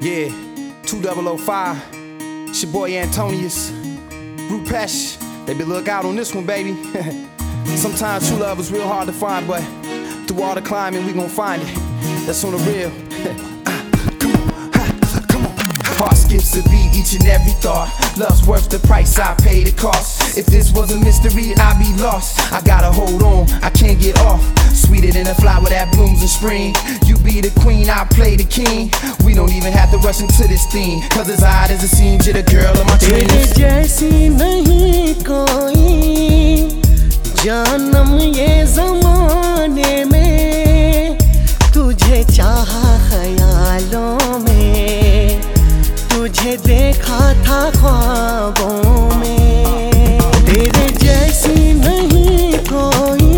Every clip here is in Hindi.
Yeah, 2005. It's your boy Antonius. Rupesh. Baby, look out on this one, baby. Sometimes true love is real hard to find, but through all the climbing, we gon' find it. That's on the real. Heart skips a beat, each and every thought. Love's worth the price I pay the cost. If this was a mystery, I'd be lost. I gotta hold on, I can't get off. Sweeter than a flower that blooms in spring. You be the queen, I play the king. We don't even have to rush into this thing. Cause as odd as it seems, you're the girl of my तेरे dreams. जैसी नहीं कोई जानम ये जमाने में देखा था ख्वाबों में। तेरे जैसी नहीं कोई।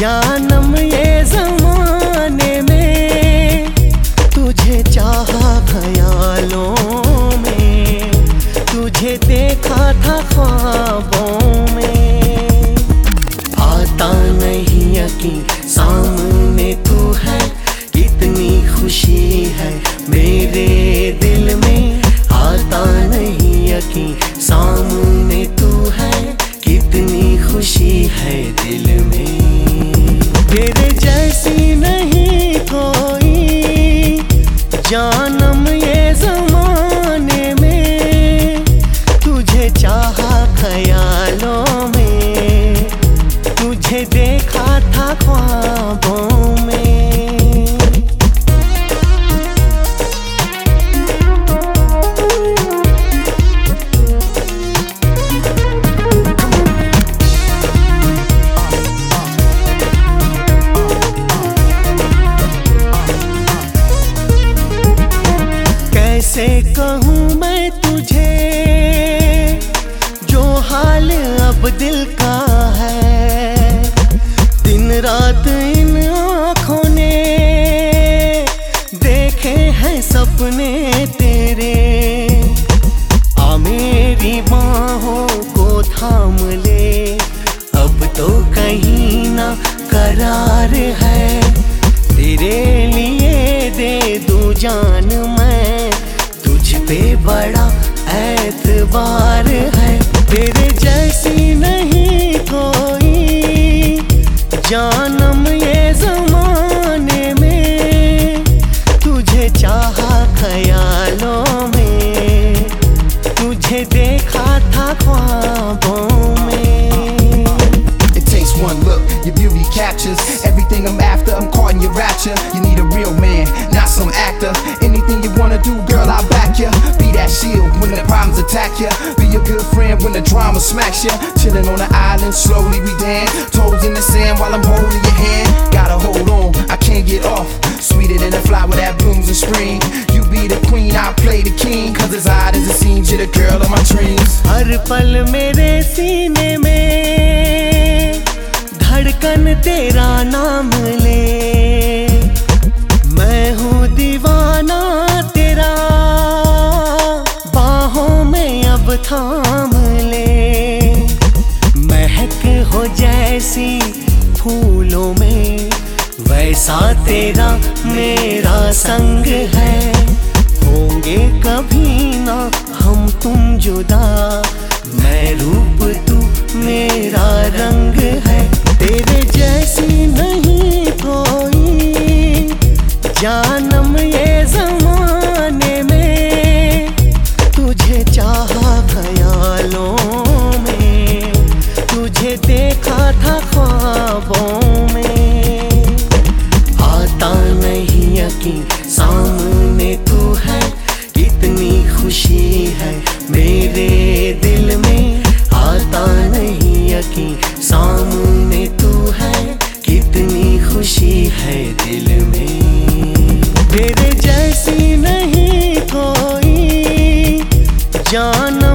जानम ये जमाने में। तुझे चाहा ख्यालों में। तुझे देखा था ख्वाबों में। आता नहीं यकीन ख्वाबों में। कैसे कहूँ मैं तुझे जो हाल अब दिल रात इन आँखों ने देखे हैं सपने तेरे। आ मेरी बाहों को थाम ले। अब तो कहीं ना करार है। तेरे लिए दे दूँ जान मैं। तुझ पे बड़ा एतबार caught in your rapture. You need a real man, not some actor. Anything you wanna do, girl, I'll back ya. Be that shield when the problems attack ya. Be a good friend when the drama smacks ya. Chilling on the island, slowly we dance. Toes in the sand while I'm holding your hand. Gotta hold on, I can't get off. Sweeter than a flower that blooms in spring. You be the queen, I play the king. Cause as odd as it seems, you're the girl of my dreams. हर पल मेरे सीने में धड़कन तेरा नाम ले वैसा तेरा मेरा संग है। होंगे कभी ना हम तुम जुदा। मैं रूप तू मेरा रंग है। तेरे जैसी नहीं कितनी खुशी है दिल में। तेरे जैसी नहीं कोई जान